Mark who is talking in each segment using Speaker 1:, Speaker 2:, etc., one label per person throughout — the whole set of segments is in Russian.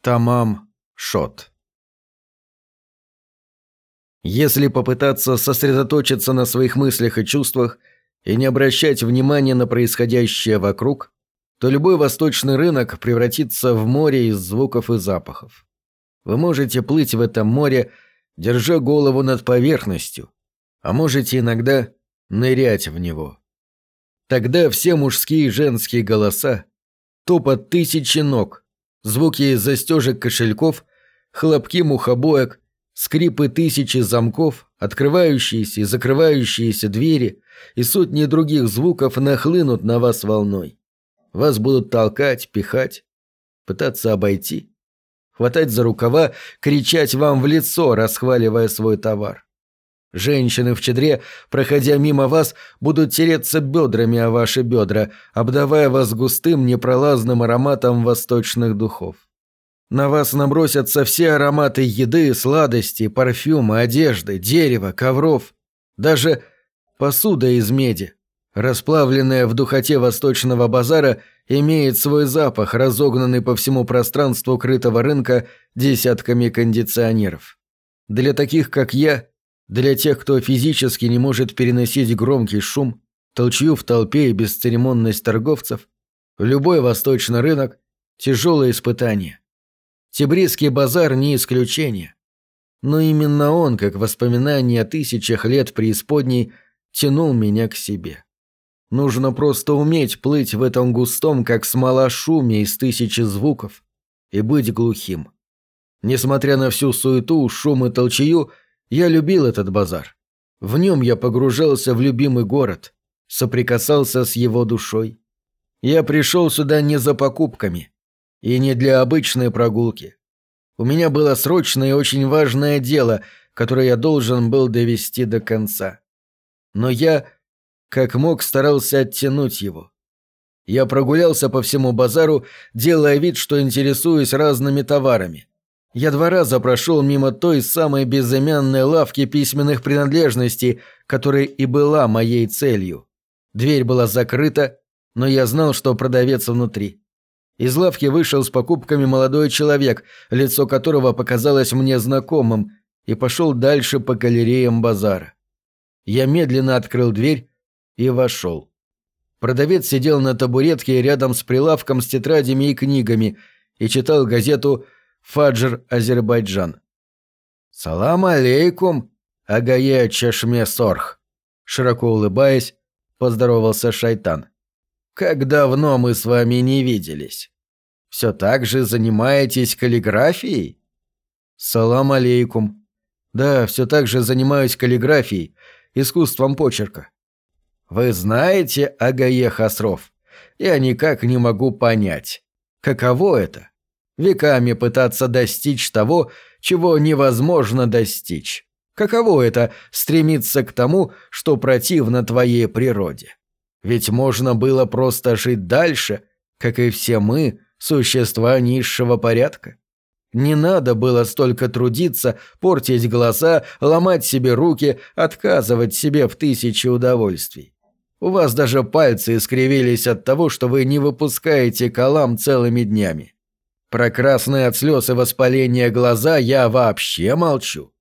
Speaker 1: Тамам Шот Если попытаться сосредоточиться на своих мыслях и чувствах и не обращать внимания на происходящее вокруг, то любой восточный рынок превратится в море из звуков и запахов. Вы можете плыть в этом море, держа голову над поверхностью, а можете иногда нырять в него. Тогда все мужские и женские голоса, топот тысячи ног, звуки застежек кошельков, хлопки мухобоек, скрипы тысячи замков, открывающиеся и закрывающиеся двери и сотни других звуков нахлынут на вас волной. Вас будут толкать, пихать, пытаться обойти, хватать за рукава, кричать вам в лицо, расхваливая свой товар. Женщины в чедре, проходя мимо вас, будут тереться бедрами о ваши бедра, обдавая вас густым непролазным ароматом восточных духов. На вас набросятся все ароматы еды, сладостей, парфюма, одежды, дерева, ковров. Даже посуда из меди, расплавленная в духоте восточного базара, имеет свой запах, разогнанный по всему пространству крытого рынка десятками кондиционеров. Для таких, как я, для тех, кто физически не может переносить громкий шум, толчью в толпе и бесцеремонность торговцев, любой восточный рынок – тяжелое испытание. Тибрисский базар не исключение. Но именно он, как воспоминание о тысячах лет преисподней, тянул меня к себе. Нужно просто уметь плыть в этом густом, как смола шуме из тысячи звуков, и быть глухим. Несмотря на всю суету, шум и толчею – я любил этот базар. В нем я погружался в любимый город, соприкасался с его душой. Я пришел сюда не за покупками и не для обычной прогулки. У меня было срочное и очень важное дело, которое я должен был довести до конца. Но я, как мог, старался оттянуть его. Я прогулялся по всему базару, делая вид, что интересуюсь разными товарами. Я два раза прошел мимо той самой безымянной лавки письменных принадлежностей, которая и была моей целью. Дверь была закрыта, но я знал, что продавец внутри. Из лавки вышел с покупками молодой человек, лицо которого показалось мне знакомым, и пошел дальше по галереям базара. Я медленно открыл дверь и вошел. Продавец сидел на табуретке рядом с прилавком с тетрадями и книгами и читал газету «Связь» Фаджр, Азербайджан. «Салам алейкум, Агае Чешме Сорх», широко улыбаясь, поздоровался Шайтан. «Как давно мы с вами не виделись? Все так же занимаетесь каллиграфией?» «Салам алейкум. Да, все так же занимаюсь каллиграфией, искусством почерка». «Вы знаете Агае Хасров? Я никак не могу понять, каково это Веками пытаться достичь того, чего невозможно достичь. Каково это – стремиться к тому, что противно твоей природе? Ведь можно было просто жить дальше, как и все мы, существа низшего порядка. Не надо было столько трудиться, портить глаза, ломать себе руки, отказывать себе в тысячи удовольствий. У вас даже пальцы искривились от того, что вы не выпускаете калам целыми днями. Про красные от слез и воспаления глаза я вообще молчу.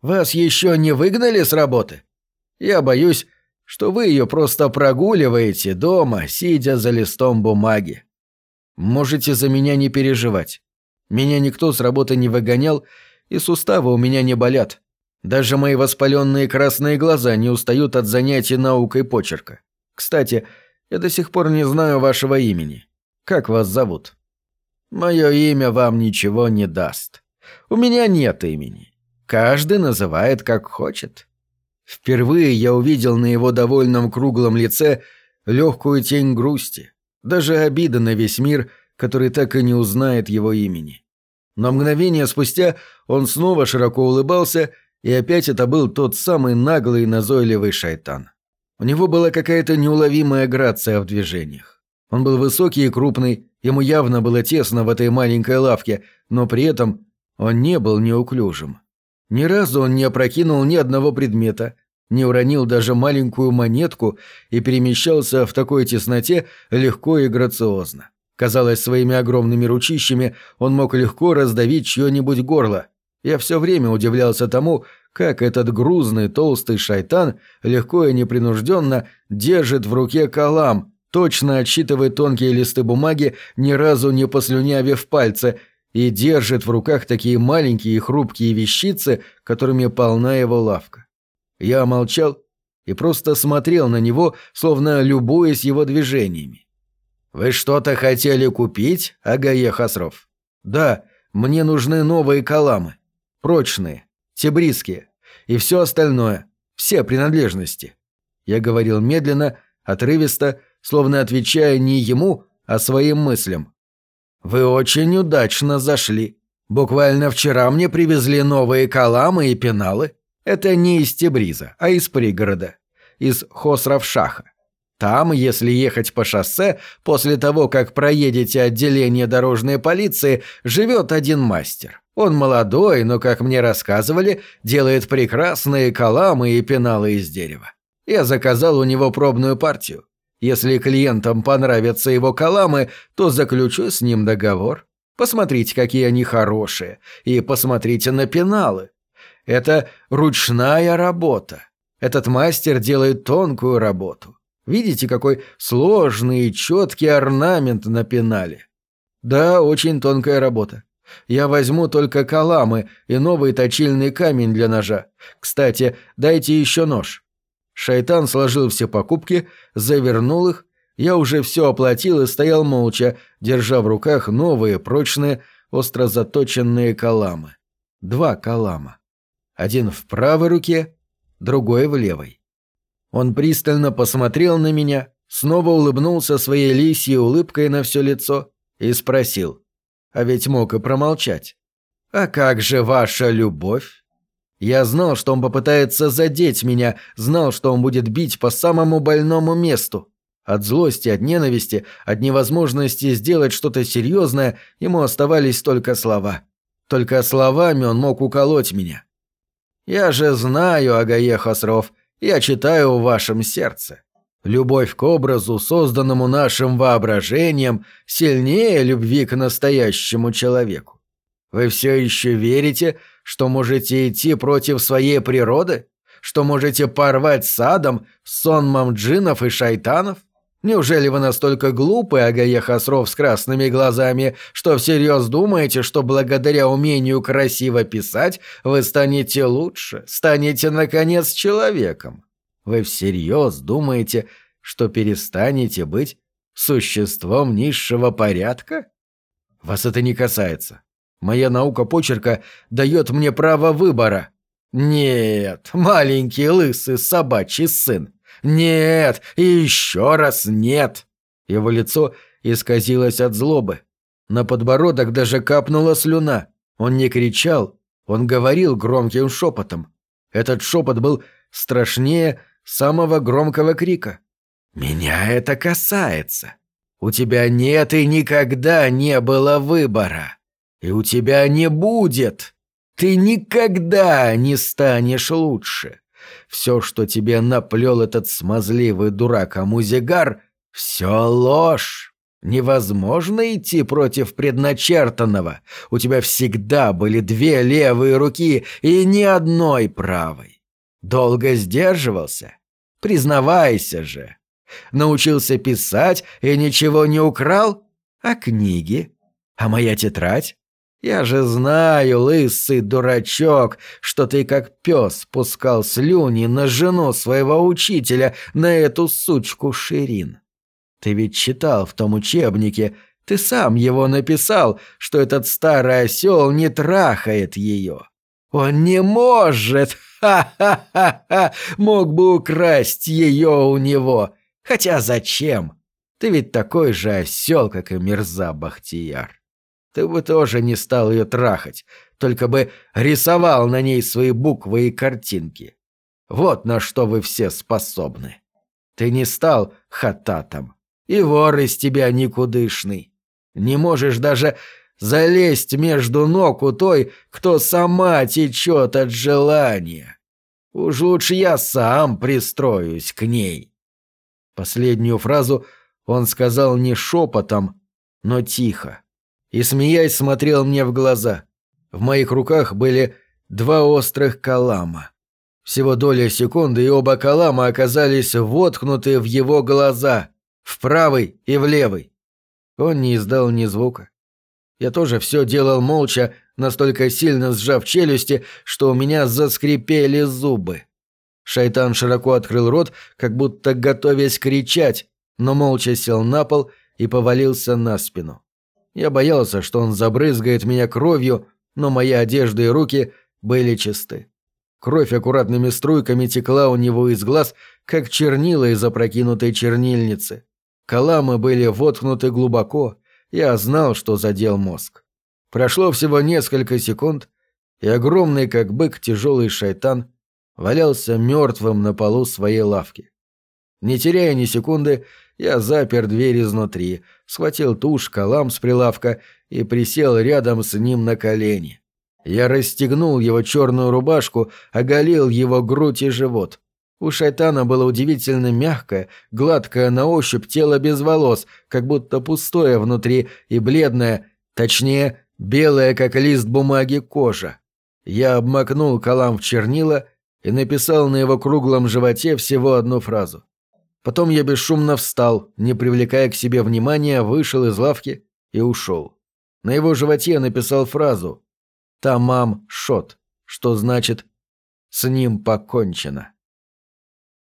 Speaker 1: Вас еще не выгнали с работы? Я боюсь, что вы ее просто прогуливаете дома, сидя за листом бумаги. Можете за меня не переживать. Меня никто с работы не выгонял, и суставы у меня не болят. Даже мои воспаленные красные глаза не устают от занятий наукой почерка. Кстати, я до сих пор не знаю вашего имени. Как вас зовут?» Мое имя вам ничего не даст. У меня нет имени. Каждый называет как хочет. Впервые я увидел на его довольном круглом лице легкую тень грусти, даже обида на весь мир, который так и не узнает его имени. Но мгновение спустя он снова широко улыбался, и опять это был тот самый наглый и назойливый шайтан. У него была какая-то неуловимая грация в движениях. Он был высокий и крупный, ему явно было тесно в этой маленькой лавке, но при этом он не был неуклюжим. Ни разу он не опрокинул ни одного предмета, не уронил даже маленькую монетку и перемещался в такой тесноте легко и грациозно. Казалось, своими огромными ручищами он мог легко раздавить чье-нибудь горло. Я все время удивлялся тому, как этот грузный толстый шайтан легко и непринужденно держит в руке калам, точно отсчитывает тонкие листы бумаги, ни разу не послюнявив пальцы, и держит в руках такие маленькие и хрупкие вещицы, которыми полна его лавка. Я молчал и просто смотрел на него, словно любуясь его движениями. «Вы что-то хотели купить, Агае Хасров?» «Да, мне нужны новые каламы. Прочные, тебриские и все остальное, все принадлежности». Я говорил медленно, отрывисто, словно отвечая не ему, а своим мыслям. «Вы очень удачно зашли. Буквально вчера мне привезли новые каламы и пеналы. Это не из Тебриза, а из пригорода. Из Хосравшаха. Там, если ехать по шоссе, после того, как проедете отделение дорожной полиции, живет один мастер. Он молодой, но, как мне рассказывали, делает прекрасные каламы и пеналы из дерева. Я заказал у него пробную партию. Если клиентам понравятся его каламы, то заключу с ним договор. Посмотрите, какие они хорошие, и посмотрите на пеналы. Это ручная работа. Этот мастер делает тонкую работу. Видите, какой сложный и четкий орнамент на пенале? Да, очень тонкая работа. Я возьму только каламы и новый точильный камень для ножа. Кстати, дайте еще нож. Шайтан сложил все покупки, завернул их. Я уже все оплатил и стоял молча, держа в руках новые, прочные, остро заточенные каламы. Два калама. Один в правой руке, другой в левой. Он пристально посмотрел на меня, снова улыбнулся своей лисьей улыбкой на все лицо и спросил. А ведь мог и промолчать. «А как же ваша любовь?» Я знал, что он попытается задеть меня, знал, что он будет бить по самому больному месту. От злости, от ненависти, от невозможности сделать что-то серьезное ему оставались только слова. Только словами он мог уколоть меня. «Я же знаю, Агае Хосров, я читаю в вашем сердце. Любовь к образу, созданному нашим воображением, сильнее любви к настоящему человеку. Вы все еще верите, что можете идти против своей природы? Что можете порвать садом сонмом джинов и шайтанов? Неужели вы настолько глупы, Агая Хасров с красными глазами, что всерьез думаете, что благодаря умению красиво писать вы станете лучше, станете, наконец, человеком? Вы всерьез думаете, что перестанете быть существом низшего порядка? Вас это не касается. Моя наука почерка дает мне право выбора. Нет, маленький лысый собачий сын. Нет, и еще раз нет. Его лицо исказилось от злобы. На подбородок даже капнула слюна. Он не кричал, он говорил громким шепотом. Этот шепот был страшнее самого громкого крика. «Меня это касается. У тебя нет и никогда не было выбора. И у тебя не будет. Ты никогда не станешь лучше. Все, что тебе наплел этот смазливый дурак Амузигар, все ложь. Невозможно идти против предначертанного. У тебя всегда были две левые руки и ни одной правой. Долго сдерживался? Признавайся же. Научился писать и ничего не украл? А книги? А моя тетрадь? Я же знаю, лысый дурачок, что ты как пес пускал слюни на жену своего учителя, на эту сучку Ширин. Ты ведь читал в том учебнике, ты сам его написал, что этот старый осел не трахает ее. Он не может, ха-ха-ха-ха, мог бы украсть ее у него. Хотя зачем? Ты ведь такой же осел, как и Мирза Бахтияр ты бы тоже не стал ее трахать, только бы рисовал на ней свои буквы и картинки. Вот на что вы все способны. Ты не стал хататом, и вор из тебя никудышный. Не можешь даже залезть между ног у той, кто сама течет от желания. Уж лучше я сам пристроюсь к ней. Последнюю фразу он сказал не шепотом, но тихо. И, смеясь, смотрел мне в глаза. В моих руках были два острых калама. Всего доля секунды, и оба калама оказались воткнуты в его глаза, в правый и в левый. Он не издал ни звука. Я тоже все делал молча, настолько сильно сжав челюсти, что у меня заскрипели зубы. Шайтан широко открыл рот, как будто готовясь кричать, но молча сел на пол и повалился на спину. Я боялся, что он забрызгает меня кровью, но мои одежда и руки были чисты. Кровь аккуратными струйками текла у него из глаз, как чернила из опрокинутой чернильницы. Каламы были воткнуты глубоко, я знал, что задел мозг. Прошло всего несколько секунд, и огромный, как бык, тяжелый шайтан валялся мертвым на полу своей лавки. Не теряя ни секунды, я запер дверь изнутри, схватил тушь, калам с прилавка и присел рядом с ним на колени. Я расстегнул его черную рубашку, оголил его грудь и живот. У шайтана было удивительно мягкое, гладкое на ощупь тело без волос, как будто пустое внутри и бледное, точнее, белое, как лист бумаги, кожа. Я обмакнул калам в чернила и написал на его круглом животе всего одну фразу. Потом я бесшумно встал, не привлекая к себе внимания, вышел из лавки и ушел. На его животе написал фразу «Тамам Шот», что значит «С ним покончено».